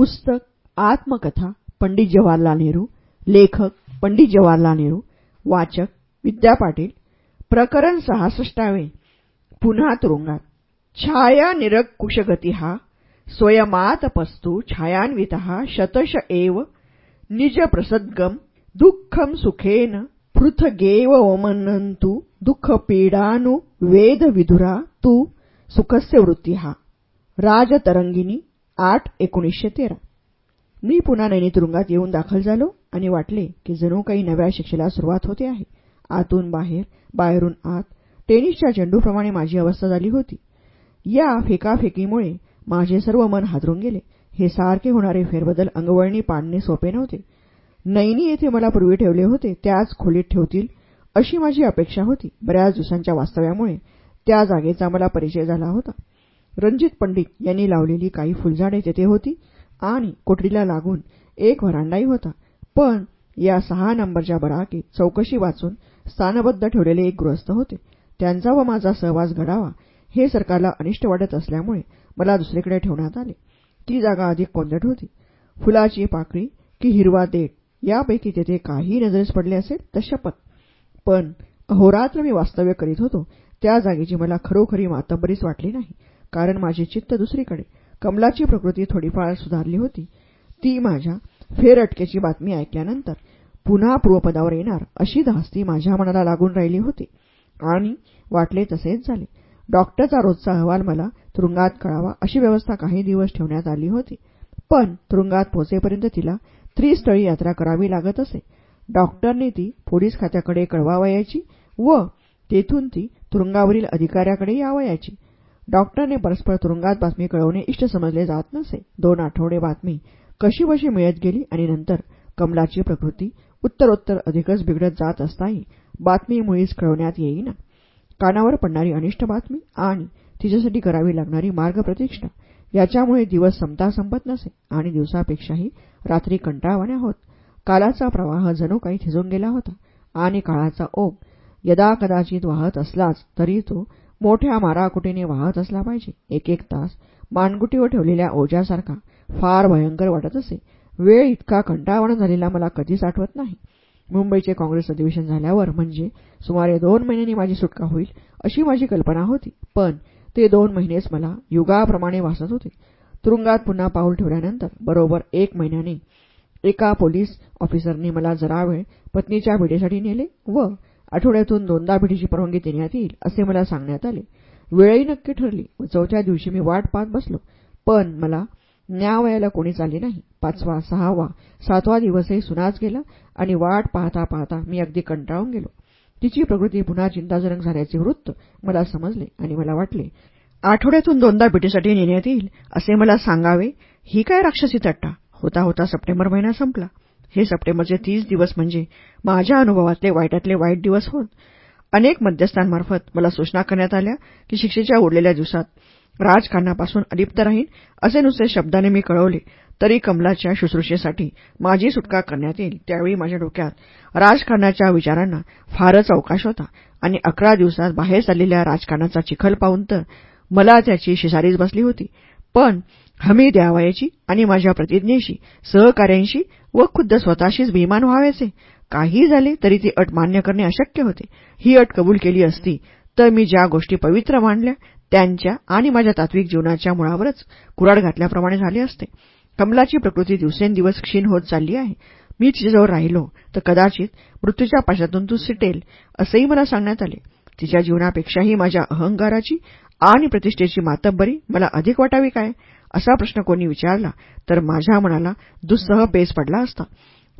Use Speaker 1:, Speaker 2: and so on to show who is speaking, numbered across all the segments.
Speaker 1: पुस्तक आत्मकथा पंडित जवाहरलाल नेहरू लेखक पंडित जवाहरलाल नेहरू वाचक विद्या पाटील प्रकरण सहासष्टावे पुन्हा तुरुंगात. छाया निरकुशगती हा स्वयमातपस्तू छायान्वित शतश एव निज प्रसद्गम दुःखम सुखेन पृथगेव ओमनंतु दुःखपीडानु वेद विधुरा तू सुखस्य वृत्ती हा. राजतरंगिणी आठ एकोणीसशे तेरा. मी पुन्हा नैनी तुरुंगात येऊन दाखल झालो आणि वाटले की जणू काही नव्या शिक्षेला सुरुवात होते आहे. आतून बाहेर बाहेरून आत टेनिसच्या चेंडूप्रमाणे माझी अवस्था झाली होती. या फेकाफेकीमुळे माझे सर्व मन हादरून गेले. हे सारखे होणारे फेरबदल अंगवळणी पाडणे सोपे नव्हते. नैनी येथे मला पूर्वी ठेवले होते त्याच खोलीत ठेवतील अशी माझी अपेक्षा होती. बऱ्याच दिवसांच्या वास्तव्यामुळे त्या जागेचा मला परिचय झाला होता. रणजित पंडित यांनी लावलेली काही फुलझाडे तेथे होती आणि कोठडीला लागून एक व्हरांडाही होता. पण या सहा नंबरच्या बराकीत चौकशी वाचून स्थानबद्ध ठेवलेले एक गृहस्थ होते. त्यांचा व माझा सहवास घडावा हे सरकारला अनिष्ट वाटत असल्यामुळे मला दुसरीकडे ठेवण्यात आले. ती जागा अधिक कोंदट होती. फुलाची पाकळी की हिरवा देठ यापैकी तेथे काही नजरेस पडले असेल तर शपथ. पण अहोरात्र मी वास्तव्य करीत होतो त्या जागेची मला खरोखरी मातंबरीच वाटली नाही. कारण माझे चित्त दुसरीकडे. कमलाची प्रकृती थोडीफार सुधारली होती. ती माझ्या फेरअटकेची बातमी ऐकल्यानंतर पुन्हा पूर्वपदावर येणार अशी धास्ती माझ्या मनाला लागून राहिली होती. आणि वाटले तसेच झाले. डॉक्टरचा रोजचा अहवाल मला तुरुंगात कळावा अशी व्यवस्था काही दिवस ठेवण्यात आली होती. पण तुरुंगात पोहोचेपर्यंत तिला त्रिस्थळी यात्रा करावी लागत असे. डॉक्टरने ती पोलीस खात्याकडे कळवावयाची व तेथून ती तुरुंगावरील अधिकाऱ्याकडे यावयाची. डॉक्टरने परस्पर तुरुंगात बातमी कळवणे इष्ट समजले जात नसे. दोन आठवडे बातमी. कशी बशी मिळत गेली आणि नंतर? कमलाची प्रकृती उत्तरोत्तर अधिकच बिघडत जात असताही बातमी मुळीच कळवण्यात येईना. कानावर पडणारी अनिष्ट बातमी आणि तिच्यासाठी करावी लागणारी मार्ग प्रतीक्षा याच्यामुळे दिवस संपता संपत नसे आणि दिवसापेक्षाही रात्री कंटाळवाण्या होत. कालाचा प्रवाह जणू काही थिजून गेला होता आणि काळाचा ओघ यदा कदाचित वाहत असलाच तरी तो मोठ्या माराकुटीने वाहत असला पाहिजे. एक एक तास मानगुटीवर ठेवलेल्या ओझ्यासारखा फार भयंकर वाटत असे. वेळ इतका कंटाळवाणा झालेला मला कधीच आठवत नाही. मुंबईचे काँग्रेस अधिवेशन झाल्यावर म्हणजे सुमारे दोन महिन्यांनी माझी सुटका होईल अशी माझी कल्पना होती. पण ते दोन महिनेच मला युगाप्रमाणे वाचत होते. तुरुंगात पुन्हा पाऊल ठेवल्यानंतर बरोबर एक महिन्याने एका पोलीस ऑफिसरने मला जरा वेळ पत्नीच्या भेटीसाठी नेले व आठवड्यातून दोनदा भेटीची परवानगी देण्यात येईल असे मला सांगण्यात आले. वेळही नक्की ठरली व चौथ्या दिवशी मी वाट पाहत बसलो. पण मला न्यावयाला कोणीच आले नाही. पाचवा सहावा सातवा दिवसही सुनाच गेला आणि वाट पाहता पाहता मी अगदी कंटाळून गेलो. तिची प्रकृती पुन्हा चिंताजनक झाल्याचे वृत्त मला समजले आणि मला वाटले आठवड्यातून दोनदा भेटीसाठी नेण्यात येईल असे मला सांगावे. ही काय राक्षसी तट्टा? होता होता सप्टेंबर महिना संपला. हे सप्टेंबरचे तीस दिवस म्हणजे माझ्या अनुभवातले वाईटातले वाईट दिवस होत. अनेक मध्यस्थांमार्फत मला सूचना करण्यात आल्या की शिक्षेच्या उरलेल्या दिवसात राजकारणापासून अलिप्त राहीन असे नुसते शब्दाने मी कळवले तरी कमलाच्या शुश्रूषेसाठी माझी सुटका करण्यात येईल त्यावेळी माझ्या डोक्यात राजकारणाच्या विचारांना फारच अवकाश होता आणि अकरा दिवसात बाहेर चाललेल्या राजकारणाचा चिखल पाहून तर मला त्याची शिसारीच बसली होती. पण हमी द्यावयाची आणि माझ्या प्रतिज्ञेशी सहकार्यांशी व खुद्द स्वतःशीच बेमान व्हावायचे काही झाले तरी ती अट मान्य करणे अशक्य होते. ही अट कबूल केली असती तर मी ज्या गोष्टी पवित्र मानल्या त्यांच्या आणि माझ्या तात्विक जीवनाच्या मुळावरच कुराड घातल्याप्रमाणे झाले असते. कमलाची प्रकृती दिवसेंदिवस क्षीण होत चालली आहे. मी तिच्याजवळ राहिलो तर कदाचित मृत्यूच्या पाशातून तू सिटेल असंही मला सांगण्यात आले. तिच्या जीवनापेक्षाही माझ्या अहंकाराची आणि प्रतिष्ठेची मातब्बरी मला अधिक वाटावी काय? असा प्रश्न कोणी विचारला तर माझ्या मनाला दुस्सह पेस पडला असता.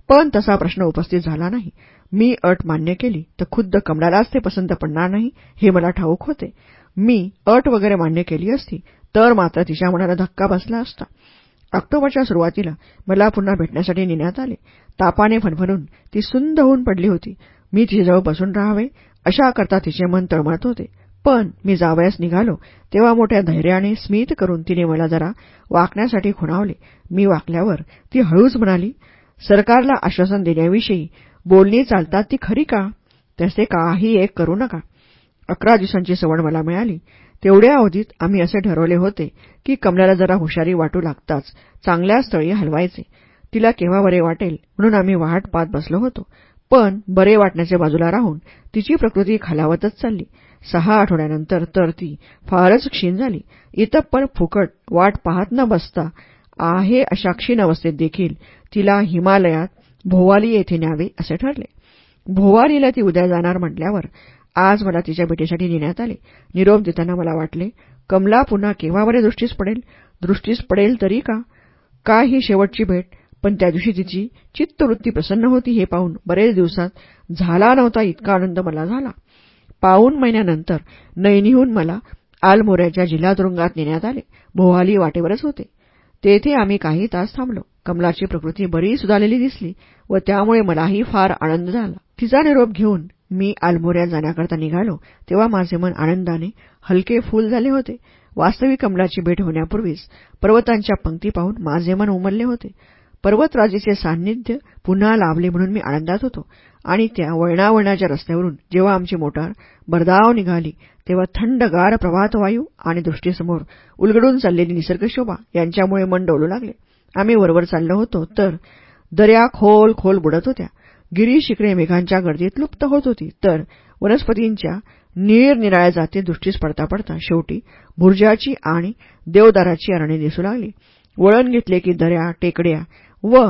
Speaker 1: पण तसा प्रश्न उपस्थित झाला नाही. मी अट मान्य केली तर खुद्द कमलालाच ते पसंत पडणार नाही हे मला ठाऊक होते. मी अट वगैरे मान्य केली असती तर मात्र तिच्या मनाला धक्का बसला असता. ऑक्टोबरच्या सुरुवातीला मला पुन्हा भेटण्यासाठी नेण्यात आले. तापाने फनफनून ती सुंद होऊन पडली होती. मी तिच्याजवळ बसून राहावे अशा करता तिचे मन तळमळत होते. पण मी जावयास निघालो तेव्हा मोठ्या धैर्याने स्मित करून तिने मला जरा वाकण्यासाठी खुणावले. मी वाकल्यावर ती हळूच म्हणाली सरकारला आश्वासन देण्याविषयी बोलणी चालतात ती खरी का? तसे काही एक करू नका. अकरा दिवसांची सवड मला मिळाली. तेवढ्या अवधीत आम्ही असे ठरवले होते की कमलाला जरा हुशारी वाटू लागताच चांगल्या स्थळी हलवायचे. तिला केव्हा बरे वाटेल म्हणून आम्ही वाट पाहत बसलो होतो. पण बरे वाटण्याचे बाजूला राहून तिची प्रकृती खालावतच चालली. सहा आठवड्यानंतर तर ती फारच क्षीण झाली. इतप्पर फुकट वाट पाहत न बसता आहे अशा क्षीण अवस्थेत देखील तिला हिमालयात भोवाली येथे न्यावे असे ठरले. भोवालीला ती उद्या जाणार म्हटल्यावर आज मला तिच्या भेटीसाठी नेण्यात आले. निरोप देताना मला वाटले कमला पुन्हा केव्हा बरे दृष्टीस पडेल? दृष्टीस पडेल तरी का? का ही शेवटची भेट? पण त्या दिवशी तिची चित्तवृत्ती प्रसन्न होती हे पाहून बरेच दिवसात झाला नव्हता इतका आनंद मला झाला. पाऊन महिन्यानंतर नैनीहून मला आलमोऱ्याच्या जिल्हा तुरुंगात नेण्यात आले. भोवाली वाटेवरच होते. तेथे आम्ही काही तास थांबलो. कमलाची प्रकृती बरी सुधारलेली दिसली व त्यामुळे मलाही फार आनंद झाला. तिचा निरोप घेऊन मी आलमोऱ्यात जाण्याकरता निघालो तेव्हा माझे मन आनंदाने हलके फूल झाले होते. वास्तविक कमलाची भेट होण्यापूर्वीच पर्वतांच्या पंक्ती पाहून माझे मन उमलले होते. पर्वतराजेचे सान्निध्य पुन्हा लाभले म्हणून मी आनंदात होतो. आणि त्या वळणावळणाच्या रस्त्यावरून जेव्हा आमची मोटार बरदाव निघाली तेव्हा थंडगार प्रभात वायू आणि दृष्टीसमोर उलगडून चाललेली निसर्गशोभा यांच्यामुळे मन डोलू लागले. आम्ही वरवर चाललो होतो तर दर्या खोल खोल बुडत होत्या. गिरी शिकरे मेघांच्या गर्दीत लुप्त होत होती. तर वनस्पतींच्या निरनिराळ्या जाती दृष्टीस पडता पडता शेवटी भुर्जाची आणि देवदाराची अरणी दिसू लागली. वळण घेतले की दऱ्या टेकड्या व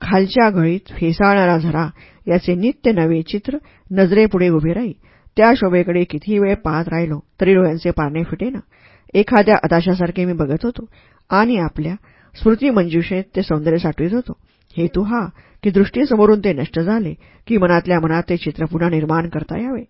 Speaker 1: खालच्या घळीत फेसाळणारा झरा याचे नित्य नवे चित्र नजरेपुढे उभे राही त्या शोभेकडे कितीही वेळ पाहत राहिलो तरी डोळ्यांचे पारणे फिटेना. एखाद्या अदाशासारखे मी बघत होतो आणि आपल्या स्मृतीमंजुषेत ते सौंदर्य साठवित होतो. हेतू हा की दृष्टीसमोरून ते नष्ट झाले की मनातल्या मनात ते चित्र पुन्हा निर्माण करता यावे.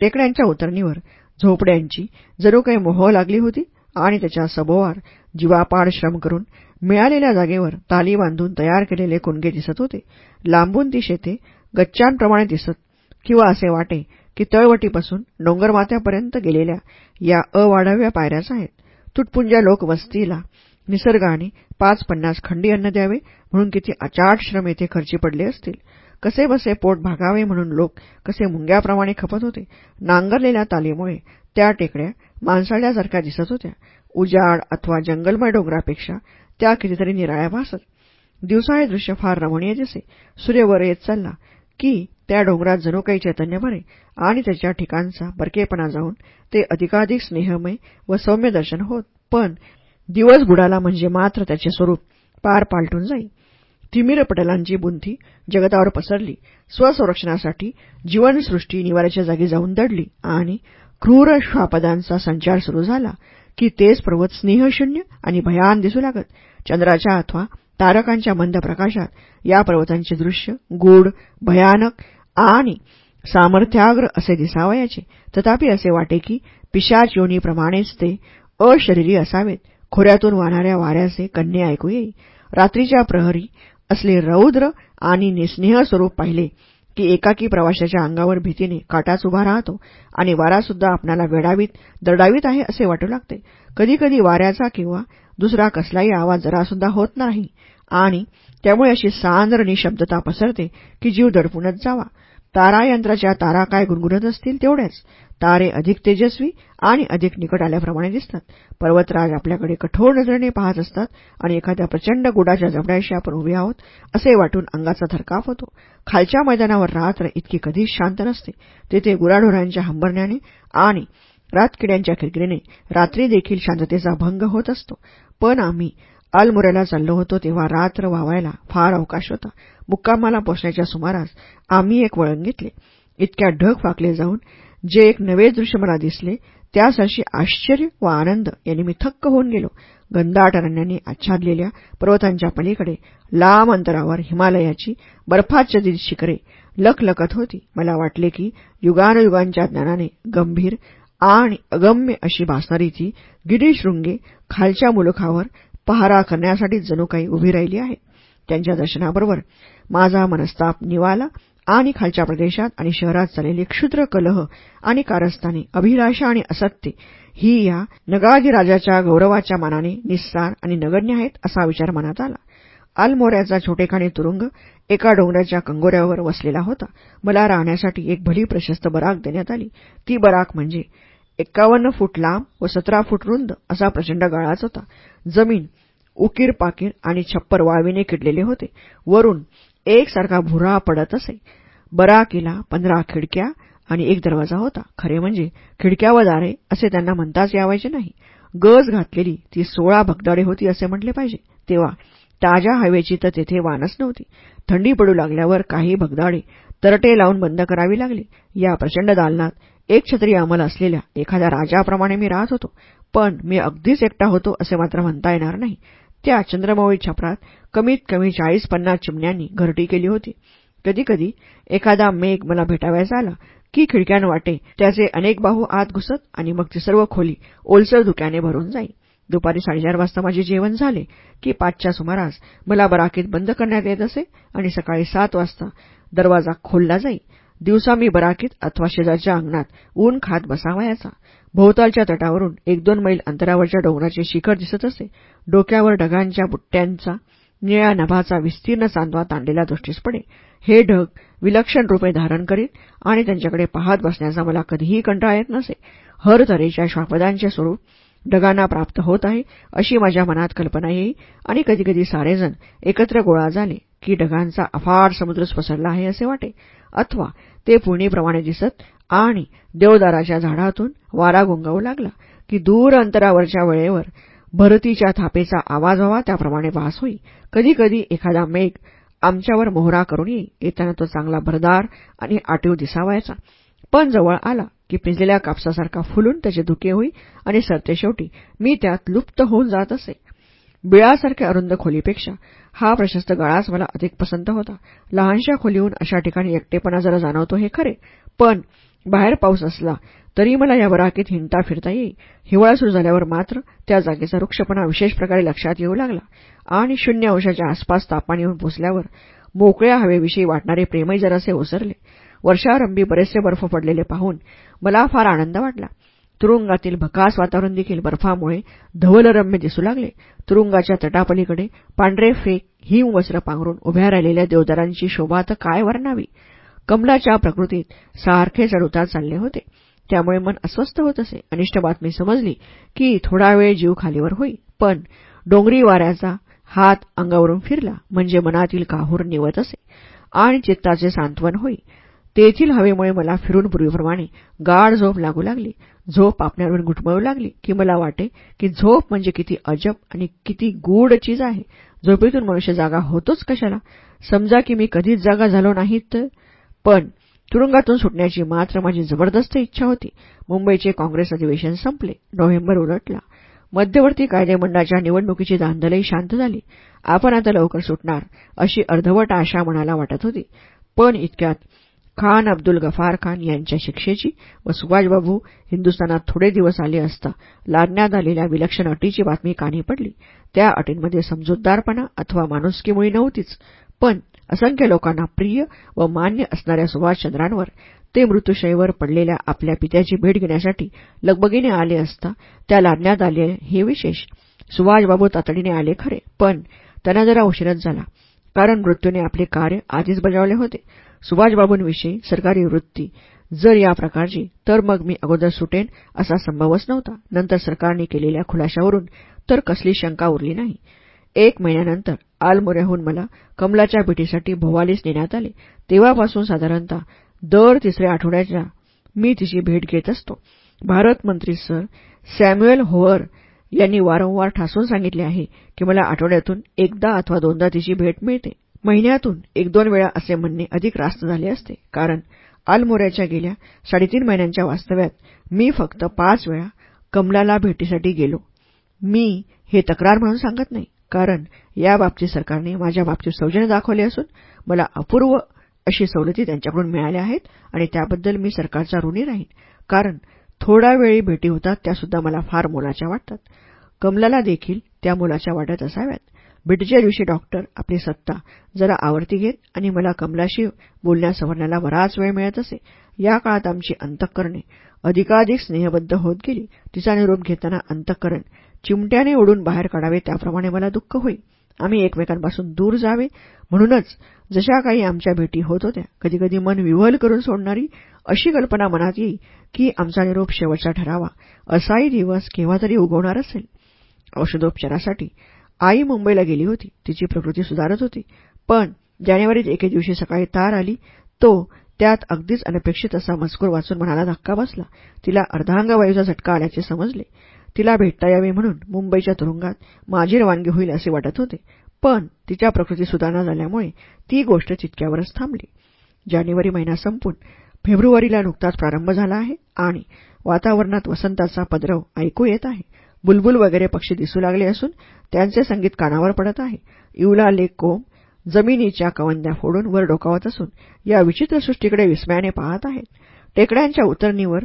Speaker 1: टेकड्यांच्या उतरणीवर झोपड्यांची जणू काही मोह लागली होती? आणि त्याच्या सभोवार जीवापाड श्रम करून मिळालेल्या जागेवर ताली बांधून तयार केलेले कुणगे दिसत होते. लांबून ती शेते गच्चांप्रमाणे दिसत किंवा असे वाटे की तळवटीपासून डोंगरमाथ्यापर्यंत गेलेल्या या अवाढव्य पायऱ्याच आहेत. तुटपुंज्या लोकवस्तीला निसर्गाने पाच पन्नास खंडी अन्न द्यावे म्हणून किती अचाट श्रम येथे खर्ची पडले असतील. कसे बसे पोट भागावे म्हणून लोक कसे मुंग्याप्रमाणे खपत होते नांगरलेल्या तालीमुळे त्या टेकड्या माणसाळल्यासारख्या दिसत होत्या. उजाड अथवा जंगलमय डोंगरापेक्षा त्या कितीतरी निराळ्या भासत. दिवसाळे दृश्य फार रमणीय दिसे. सूर्य वर येत चालला की त्या डोंगरात जणू काही चैतन्य भरे आणि त्याच्या ठिकाणचा बरकेपणा जाऊन ते अधिकाधिक स्नेहमय व सौम्य दर्शन होत. पण दिवस बुडाला म्हणजे मात्र त्याचे स्वरूप पार पालटून जाई. तिमीर पटलांची बुंथी जगतावर पसरली. स्वसंरक्षणासाठी जीवनसृष्टी निवाऱ्याच्या जागी जाऊन दडली आणि क्रूर श्वापदांचा संचार सुरू झाला की तेच पर्वत स्नेहशून्य आणि भयान दिसू लागत. चंद्राच्या अथवा तारकांच्या मंद प्रकाशात या पर्वतांचे दृश्य गूढ भयानक आणि सामर्थ्याग्र असे दिसावयाचे. तथापि असे वाटे की पिशाच योनीप्रमाणेच ते अशरीरी असावेत. खोऱ्यातून वाहणाऱ्या वाऱ्याचे कन्ये ऐकू येई. रात्रीच्या प्रहरी असले रौद्र आणि निस्नेह स्वरूप पाहिले की एकाकी प्रवाशाच्या अंगावर भीतीने काटाच उभा राहतो आणि वारासुद्धा आपणाला वेडावीत दरडावीत आहे असे वाटू लागते. कधीकधी वाऱ्याचा किंवा दुसरा कसलाही आवाज जरासुद्धा होत नाही आणि त्यामुळे अशी सांद्र निशब्दता पसरते की जीव दडपूनच जावा. तारायंत्राच्या तारा काय गुणगुणत असतील तेवढ्याच. तारे अधिक तेजस्वी आणि अधिक निकट आल्याप्रमाणे दिसतात. पर्वतराज आपल्याकडे कठोर नजरेने पाहत असतात आणि एखाद्या प्रचंड गुडाच्या जबड्याशी आपण उभे आहोत असे वाटून अंगाचा थरकाप होतो. खालच्या मैदानावर रात्र इतकी कधीच शांत नसते. तेथे गुराढोरांच्या हंबरण्याने आणि रातकिड्यांच्या किरकिरीने रात्री देखील शांततेचा भंग होत असतो. पण आम्ही अलमुऱ्याला चाललो होतो तेव्हा रात्र वावायला फार अवकाश होता. मुक्कामाला पोचण्याच्या सुमारास आम्ही एक वळण घेतले. इतक्या ढग फाकले जाऊन जे एक नवे दृश्य मला दिसले त्यासाठी आश्चर्य व आनंद यांनी मी थक्क होऊन गेलो. गंदाट अरण्याने आच्छादलेल्या पर्वतांच्या पलीकडे लांब अंतरावर हिमालयाची बर्फाच्छादित शिखरे लखलखत होती. मला वाटले की युगानयुगांच्या ज्ञानाने गंभीर आणि अगम्य अशी भासणारी ती गिरीशृंगे खालच्या मुलुखावर पहारा करण्यासाठी जणू काही उभी राहिली आहे. त्यांच्या दर्शनाबरोबर माझा मनस्ताप निवाला आणि खालच्या प्रदेशात आणि शहरात चाललेले क्षुद्र कलह आणि कारस्थाने अभिलाषा आणि असत्य ही या नगाधिराजाच्या गौरवाच्या मानाने निस्सार आणि नगण्य आहेत असा विचार मनात आला. अलमोऱ्याचा छोटेखाणी तुरुंग एका डोंगराच्या कंगोऱ्यावर वसलेला होता. मला राहण्यासाठी एक भली प्रशस्त बराक देण्यात आली. ती बराक म्हणजे एक्कावन्न फूट लांब व सतरा फूट रुंद असा प्रचंड गाळाच होता. जमीन उकीर पाकीर आणि छप्पर वाळवीने किडलेले होते. वरून एकसारखा भुरा पडत असे. बराकीला पंधरा खिडक्या आणि एक दरवाजा होता. खरे म्हणजे खिडक्या व दारे असे त्यांना म्हणताच यावायचे नाही. गज घातलेली ती सोळा भगदाडे होती असे म्हटले पाहिजे. तेव्हा ताज्या हवेची तर तेथे वानच नव्हती. थंडी पडू लागल्यावर काही भगदाडे तरटे लावून बंद करावी लागली. या प्रचंड दालनात एक छत्री अमल असलेल्या एखाद्या राजाप्रमाणे मी राहत होतो पण मी अगदीच एकटा होतो असे मात्र म्हणता येणार नाही. त्या चंद्रमौळी छपरात कमीत कमी चाळीस पन्नास चिमण्यांनी घरटी केली होती. कधीकधी एखादा मेघ मला भेटावायचा आला की खिडक्यांवाटे त्याचे अनेक बाहू आत घुसत आणि मग ती सर्व खोली ओलसर धुक्याने भरून जाई. दुपारी साडेचार वाजता माझे जेवण झाले की पाचच्या सुमारास मला बराकीत बंद करण्यात येत असे आणि सकाळी सात वाजता दरवाजा खोलला जाई. दिवसा मी बराकीत अथवा शेजारच्या अंगणात ऊन खात बसावायचा भोवतालच्या तटावरून एक दोन मैल अंतरावरच्या डोंगराचे शिखर दिसत असे. डोक्यावर ढगांच्या बुट्ट्यांचा निळ्या नभाचा विस्तीर्ण चांदवा तांडलेला दृष्टीस पडे. हे ढग विलक्षण रूपे धारण करीत आणि त्यांच्याकडे पाहत बसण्याचा मला कधीही कंटाळा येत नसे. हर तऱ्हेच्या श्वापदांचे स्वरूप ढगांना प्राप्त होत आहे अशी माझ्या मनात कल्पना येई आणि कधीकधी सारेजण एकत्र गोळा झाले की ढगांचा अफाट समुद्रच पसरला आहे असे वाटे. अथवा ते पुणीप्रमाणे दिसत आणि देवदाराच्या झाडातून वारा गुंगावू लागला की दूर अंतरावरच्या वेळेवर भरतीच्या थापेचा आवाज व्हावा त्याप्रमाणे वास होई. कधीकधी एखादा मेघ आमच्यावर मोहरा करून येई. येताना तो चांगला भरदार आणि आटीव दिसावायचा. पण जवळ आला की पिंजलेल्या कापसासारखा फुलून त्याचे धुके होई आणि सरते शेवटी मी त्यात लुप्त होऊन जात असे. बिळासारख्या अरुंद खोलीपेक्षा हा प्रशस्त गळाच मला अधिक पसंत होता. लहानशा खोलीहून अशा ठिकाणी एकटेपणा जरा जाणवतो हे खरे. पण बाहेर पाऊस असला तरी मला या बराकीत हिंडता फिरता येई. हिवाळा सुरू झाल्यावर मात्र त्या जागेचा वृक्षपणा विशेष प्रकारे लक्षात येऊ लागला. आणि शून्य अंशाच्या आसपास तापमान येऊन पोचल्यावर मोकळ्या हवेविषयी वाटणारे प्रेमही जरासे ओसरले. वर्षारंभी बरेचसे बर्फ पडलेले पाहून मला फार आनंद वाटला. तुरुंगातील भकास वातावरण देखील बर्फामुळे धवलरम्य दिसू लागले. तुरुंगाच्या तटापलीकडे पांढरे फेक हिम वस्त्र पांघरून उभ्या राहिलेल्या देवदारांची शोभा तर काय वर्णावी? कमलाच्या प्रकृतीत सारखे चढउतार चालले होते. त्यामुळे मन अस्वस्थ होत असे. अनिष्ट बातमी समजली की थोडा वेळ जीव खालीवर होई. पण डोंगरी वाऱ्याचा हात अंगावरून फिरला म्हणजे मनातील काहूर निवत असे. आणि चित्ताचे सांत्वन होई. तेथील हवेमुळे मला फिरून पूर्वीप्रमाणे गाढ झोप लागू लागली. झोप आपल्यावर घुटमळू लागली की मला वाटे की झोप म्हणजे किती अजब आणि किती गूढ चीज आहे. झोपेतून मनुष्य जागा होतोच कशाला? समजा की मी कधीच जागा झालो नाहीत पण तुरुंगातून सुटण्याची मात्र माझी जबरदस्त इच्छा होती. मुंबईचे काँग्रेस अधिवेशन संपले. नोव्हेंबर उलटला. मध्यवर्ती कायदेमंडळाच्या निवडणुकीची दांदलही शांत झाली. आपण आता लवकर सुटणार अशी अर्धवट आशा मनाला वाटत होती. पण इतक्यात खान अब्दुल गफार खान यांच्या शिक्षेची व सुभाषबाबू हिंदुस्थानात थोडे दिवस आले असता लादण्यात आलेल्या विलक्षण अटीची बातमी कानी पडली. त्या अटींमध्ये समजूतदारपणा अथवा माणुसकीमुळी नव्हतीच. पण असंख्य लोकांना प्रिय व मान्य असणाऱ्या सुभाषचंद्रांवर ते मृत्यूशयीवर पडलेल्या आपल्या पित्याची भेट घेण्यासाठी लगबगीने आले असता त्या लादण्यात आले हे विशेष. सुभाषबाबू तातडीने आले खरे. पण त्यांना जरा उशीरच झाला. कारण मृत्यूने आपले कार्य आधीच बजावले होते. सुभाषबाबूंविषयी सरकारी वृत्ती. जर या प्रकारची तर मग मी अगोदर सुटेन असा संभवच नव्हता. नंतर सरकारने केलेल्या खुलाशावरून तर कसली शंका उरली नाही. एक महिन्यानंतर आलमोऱ्याहून मला कमलाच्या भेटीसाठी भोवालीस नेण्यात आले. तेव्हापासून साधारणतः दर तिसऱ्या आठवड्याच्या मी तिची भेट घेत असतो. भारत मंत्री सर सॅम्युएल होअर यांनी वारंवार ठासून सांगितले आहे की मला आठवड्यातून एकदा अथवा दोनदा तिची भेट मिळते. महिन्यातून एक दोन वेळा असे म्हणणे अधिक रास्त झाले असते. कारण आलमोऱ्याच्या गेल्या साडेतीन महिन्यांच्या वास्तव्यात मी फक्त पाच वेळा कमलाला भेटीसाठी गेलो. मी हे तक्रार म्हणून सांगत नाही. कारण याबाबतीत सरकारने माझ्या बाबतीत सौजन्य दाखवले असून मला अपूर्व अशी सवलती त्यांच्याकडून मिळाल्या आहेत आणि त्याबद्दल मी सरकारचा ऋणी राहीन. कारण थोडा वेळी भेटी होतात त्यासुद्धा मला फार मोलाच्या वाटतात. कमलाला देखील त्या मुलाच्या वाटत असाव्यात. भेटीच्या दिवशी डॉक्टर आपली सत्ता. जरा आवर्ती घेत आणि मला कमलाशी बोलण्यास सवरण्याला बराच वेळ मिळत असे. या काळात आमची अंतःकरणे अधिकाधिक स्नेहबद्ध होत गेली. तिचा निरोप घेताना अंतःकरण चिमट्याने ओढून बाहेर काढावे त्याप्रमाणे मला दुःख होई आम्ही एकमेकांपासून दूर जावे. म्हणूनच जशा काही आमच्या भेटी होत होत्या कधीकधी मन विव्हल करून सोडणारी अशी कल्पना मनात येई की आमचा निरोप शेवटचा ठरावा. असाही दिवस केव्हा तरी उगवणार असेल. औषधोपचारासाठी आई मुंबईला गेली होती. तिची प्रकृती सुधारत होती. पण जानेवारीत एके दिवशी सकाळी तार आली. तो त्यात अगदीच अनपेक्षित असा मजकूर वाचून मनाला धक्का बसला. तिला अर्धांगवायूचा झटका आल्याचे समजले. तिला भेटता यावे म्हणून मुंबईच्या तुरुंगात माझी रवानगी होईल असे वाटत होते. पण तिच्या प्रकृती सुधारणा झाल्यामुळे ती गोष्ट तितक्यावरच थांबली. जानेवारी महिना संपून फेब्रुवारीला नुकताच प्रारंभ झाला आहे आणि वातावरणात वसंताचा पदरव ऐकू येत आहे. बुलबुल वगैरे पक्षी दिसू लागले असून त्यांचे संगीत कानावर पडत आहे. इवला लेक कोंब जमिनीच्या कवंद्या फोडून वर डोकावत असून या विचित्र सृष्टीकडे विस्मयाने पाहत आहेत. टेकड्यांच्या उतरणीवर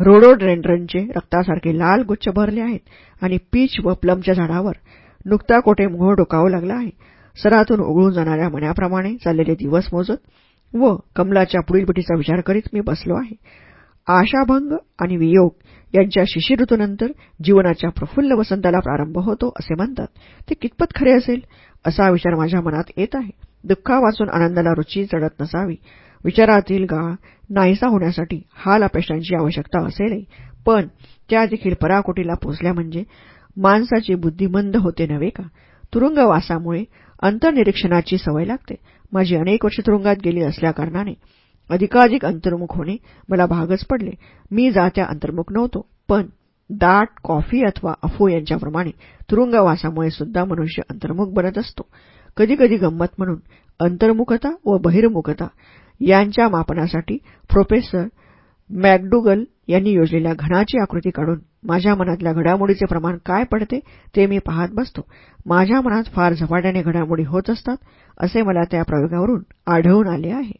Speaker 1: रोडोड्रेंड्रनचे रक्तासारखे लाल गुच्छ भरले आहेत आणि पीच व प्लमच्या झाडावर नुकता कोठे मोह डोकावू लागला आहे. सरातून उघळून जाणाऱ्या मण्याप्रमाणे चाललेले दिवस मोजत व कमलाच्या पुढील पिढीचा विचार करीत मी बसलो आहे. आशाभंग आणि वियोग यांच्या शिशिर ऋतूनंतर जीवनाच्या प्रफुल्ल वसंताला प्रारंभ होतो असे म्हणतात. ते कितपत खरे असेल? असा विचार माझ्या मनात येत आहे. दुःखा वाचून आनंदाला रुची चढत नसावी. विचारातील गाळ नाहीसा होण्यासाठी हाल अपेक्षांची आवश्यकता असेलही. पण त्या देखील पराकोटीला पोचल्या म्हणजे माणसाची बुद्धी मंद होते नव्हे का? तुरुंगवासामुळे अंतर्निरीक्षणाची सवय लागते. माझी अनेक वर्ष तुरुंगात गेली असल्याकारणाने अधिकाधिक अंतर्मुख होणे मला भागच पडले. मी जात्या अंतर्मुख नव्हतो पण दाट कॉफी अथवा अफू यांच्याप्रमाणे तुरुंगवासामुळे सुद्धा मनुष्य अंतर्मुख बनत असतो. कधीकधी गंमत म्हणून अंतर्मुखता व बहिर्मुखता यांच्या मापनासाठी प्रोफेसर मॅकडुगल यांनी योजलेल्या घणाची आकृती काढून माझ्या मनातल्या घडामोडीचे प्रमाण काय पडते ते मी पाहत बसतो. माझ्या मनात फार झपाट्याने घडामोडी होत असतात असे मला त्या प्रयोगावरून आढळून आले आहे.